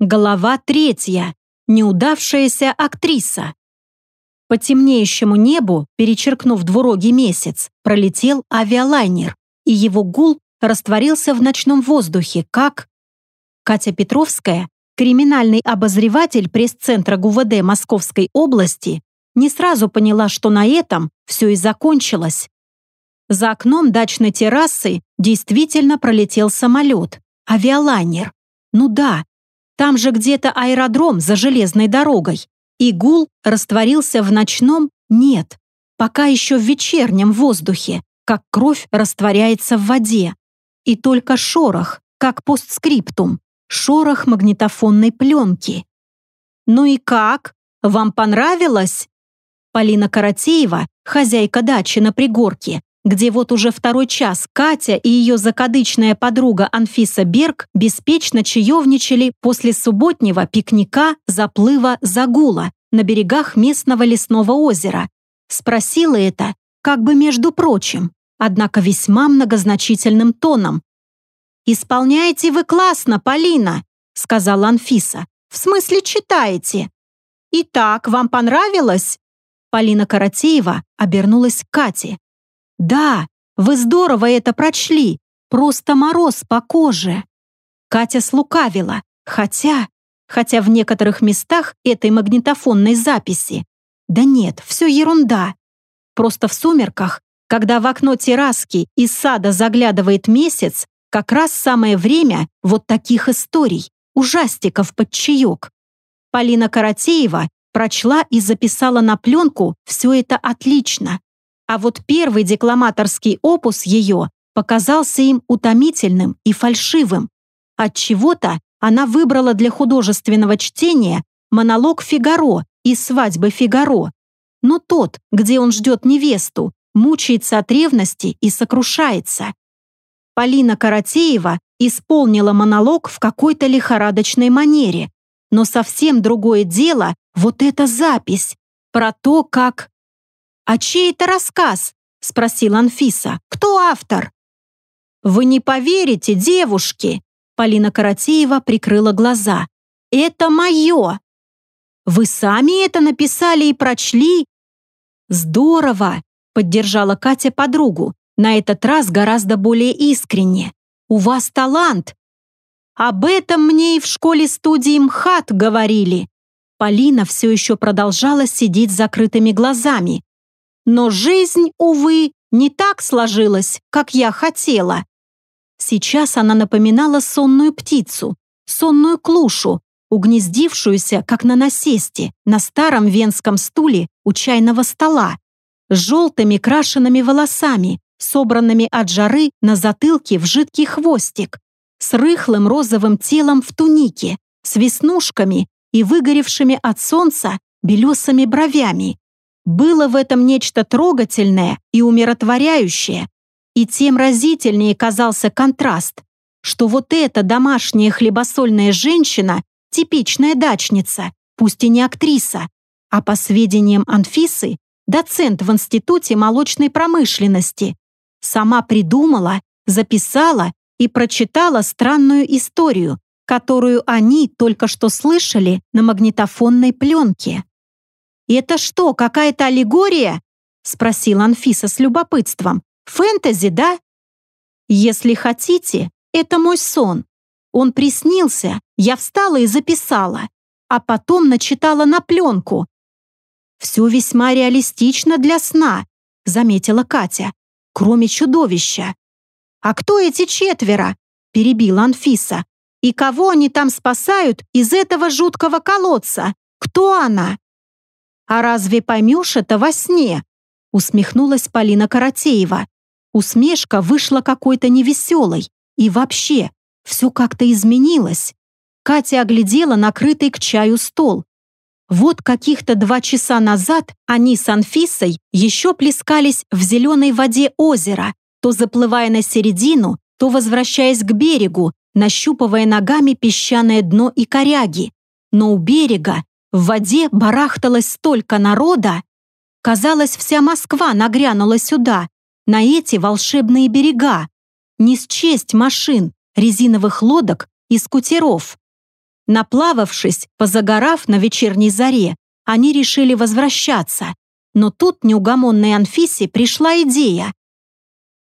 Глава третья. Неудавшаяся актриса. По темнеющему небу, перечеркнув двурогий месяц, пролетел авиалайнер, и его гул растворился в ночном воздухе, как... Катя Петровская, криминальный обозреватель пресс-центра ГУВД Московской области, не сразу поняла, что на этом все и закончилось. За окном дачной террасы действительно пролетел самолет, авиалайнер. Ну да, там же где-то аэродром за железной дорогой. И гул растворился в ночном «нет», пока еще в вечернем воздухе, как кровь растворяется в воде. И только шорох, как постскриптум, шорох магнитофонной пленки. «Ну и как? Вам понравилось?» Полина Каратеева, хозяйка дачи на пригорке, где вот уже второй час Катя и ее закадычная подруга Анфиса Берг беспечно чаевничали после субботнего пикника заплыва загула на берегах местного лесного озера. Спросила это, как бы между прочим, однако весьма многозначительным тоном. «Исполняете вы классно, Полина», — сказала Анфиса. «В смысле читаете?» «Итак, вам понравилось?» Полина Каратеева обернулась к Кате. «Да, вы здорово это прочли. Просто мороз по коже». Катя слукавила, хотя... Хотя в некоторых местах этой магнитофонной записи. Да нет, все ерунда. Просто в сумерках, когда в окно терраски из сада заглядывает месяц, как раз самое время вот таких историй, ужастиков под чаек. Полина Каратеева прочла и записала на пленку все это отлично. А вот первый декламаторский опус ее показался им утомительным и фальшивым. От чего-то она выбрала для художественного чтения монолог Фигаро из «Свадьбы Фигаро». Но тот, где он ждет невесту, мучается от ревности и сокрушается. Полина Каратеева исполнила монолог в какой-то лихорадочной манере, но совсем другое дело вот эта запись про то, как «А чей это рассказ?» — спросила Анфиса. «Кто автор?» «Вы не поверите, девушки!» Полина Каратеева прикрыла глаза. «Это мое!» «Вы сами это написали и прочли?» «Здорово!» — поддержала Катя подругу. На этот раз гораздо более искренне. «У вас талант!» «Об этом мне и в школе-студии МХАТ говорили!» Полина все еще продолжала сидеть с закрытыми глазами, но жизнь, увы, не так сложилась, как я хотела. Сейчас она напоминала сонную птицу, сонную клушу, угнездившуюся, как на насесте, на старом венском стуле у чайного стола, с желтыми крашенными волосами, собранными от жары на затылке в жидкий хвостик, с рыхлым розовым телом в тунике, с веснушками и выгоревшими от солнца белесыми бровями. Было в этом нечто трогательное и умиротворяющее, и тем разительнее казался контраст, что вот эта домашняя хлебосольная женщина, типичная дачница, пусть и не актриса, а по сведениям Анфисы, доцент в Институте молочной промышленности, сама придумала, записала и прочитала странную историю, которую они только что слышали на магнитофонной пленке. «Это что, какая-то аллегория?» — спросила Анфиса с любопытством. «Фэнтези, да?» «Если хотите, это мой сон. Он приснился, я встала и записала, а потом начитала на пленку. «Все весьма реалистично для сна», — заметила Катя, «кроме чудовища». «А кто эти четверо?» — перебила Анфиса. «И кого они там спасают из этого жуткого колодца? Кто она?» «А разве поймешь это во сне?» усмехнулась Полина Каратеева. Усмешка вышла какой-то невеселой. И вообще, все как-то изменилось. Катя оглядела накрытый к чаю стол. Вот каких-то два часа назад они с Анфисой еще плескались в зеленой воде озера, то заплывая на середину, то возвращаясь к берегу, нащупывая ногами песчаное дно и коряги. Но у берега в воде барахталось столько народа. Казалось, вся Москва нагрянула сюда, на эти волшебные берега. Не счесть машин, резиновых лодок и скутеров. Наплававшись, позагорав на вечерней заре, они решили возвращаться. Но тут неугомонной Анфисе пришла идея.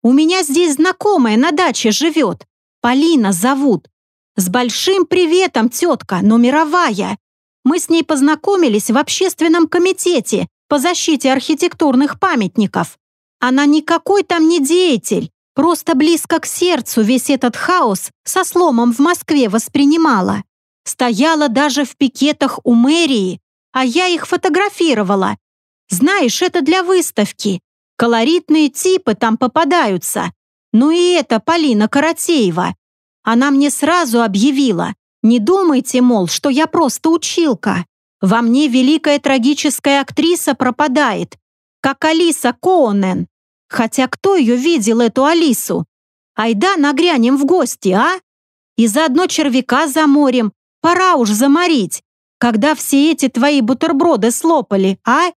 «У меня здесь знакомая на даче живет. Полина зовут. С большим приветом, тетка, но мировая. Мы с ней познакомились в общественном комитете по защите архитектурных памятников. Она никакой там не деятель, просто близко к сердцу весь этот хаос со сломом в Москве воспринимала. Стояла даже в пикетах у мэрии, а я их фотографировала. Знаешь, это для выставки. Колоритные типы там попадаются. Ну и это Полина Каратеева. Она мне сразу объявила. Не думайте, мол, что я просто училка. Во мне великая трагическая актриса пропадает, как Алиса Коонен. Хотя кто ее видел, эту Алису? Айда нагрянем в гости, а? И заодно червяка заморим. Пора уж заморить. Когда все эти твои бутерброды слопали, а?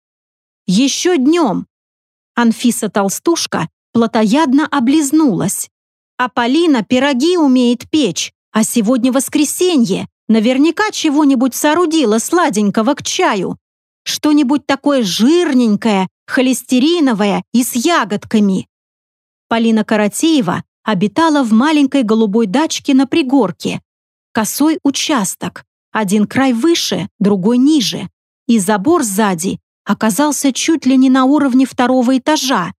Еще днем. Анфиса-толстушка плотоядно облизнулась. А Полина пироги умеет печь, а сегодня воскресенье. Наверняка чего-нибудь соорудила сладенького к чаю. Что-нибудь такое жирненькое, холестериновое и с ягодками. Полина Каратеева обитала в маленькой голубой дачке на пригорке. Косой участок. Один край выше, другой ниже. И забор сзади оказался чуть ли не на уровне второго этажа.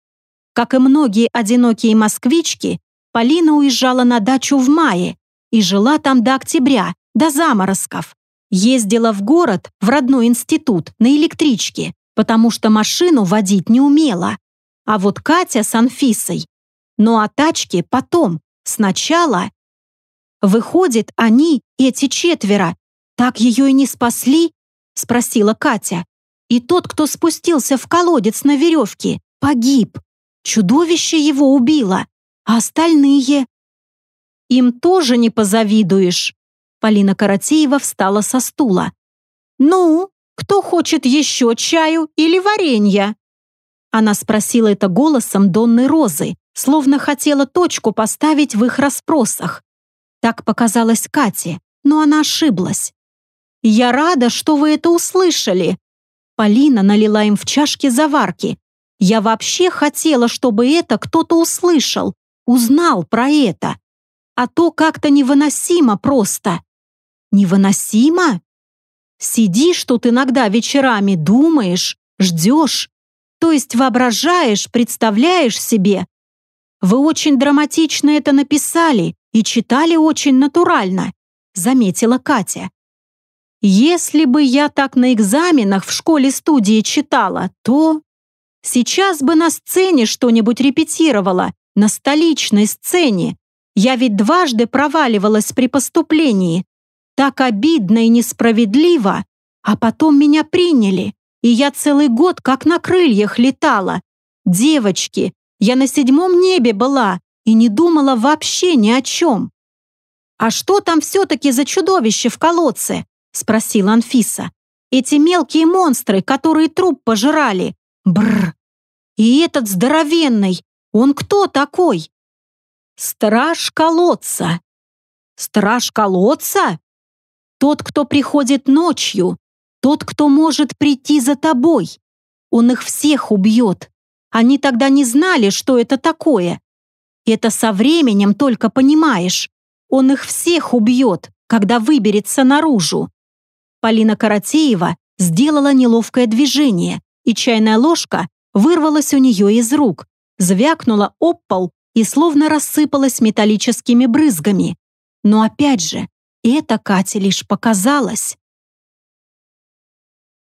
Как и многие одинокие москвички, Полина уезжала на дачу в мае и жила там до октября, до заморозков. Ездила в город, в родной институт, на электричке, потому что машину водить не умела. А вот Катя с Анфисой. Ну а тачки потом, сначала. Выходит, они, эти четверо, так ее и не спасли? Спросила Катя. И тот, кто спустился в колодец на веревке, погиб. Чудовище его убило. А остальные? Им тоже не позавидуешь. Полина Каратеева встала со стула. «Ну, кто хочет еще чаю или варенья?» Она спросила это голосом Донны Розы, словно хотела точку поставить в их расспросах. Так показалось Кате, но она ошиблась. «Я рада, что вы это услышали». Полина налила им в чашки заварки. «Я вообще хотела, чтобы это кто-то услышал, узнал про это. А то как-то невыносимо просто. Невыносимо? Сидишь тут иногда вечерами, думаешь, ждешь, то есть воображаешь, представляешь себе. Вы очень драматично это написали и читали очень натурально, заметила Катя. Если бы я так на экзаменах в школе-студии читала, то... Сейчас бы на сцене что-нибудь репетировала, на столичной сцене. Я ведь дважды проваливалась при поступлении. Так обидно и несправедливо. А потом меня приняли, и я целый год как на крыльях летала. Девочки, я на седьмом небе была и не думала вообще ни о чем. «А что там все-таки за чудовище в колодце?» — спросила Анфиса. «Эти мелкие монстры, которые труп пожирали. Бррр! И этот здоровенный, он кто такой? Страж колодца. Страж колодца? Тот, кто приходит ночью, тот, кто может прийти за тобой. Он их всех убьет. Они тогда не знали, что это такое. Это со временем только понимаешь. Он их всех убьет, когда выберется наружу. Полина Каратеева сделала неловкое движение, и чайная ложка вырвалась у нее из рук звякнула об пол и словно рассыпалась металлическими брызгами. Но опять же, это Кате лишь показалось.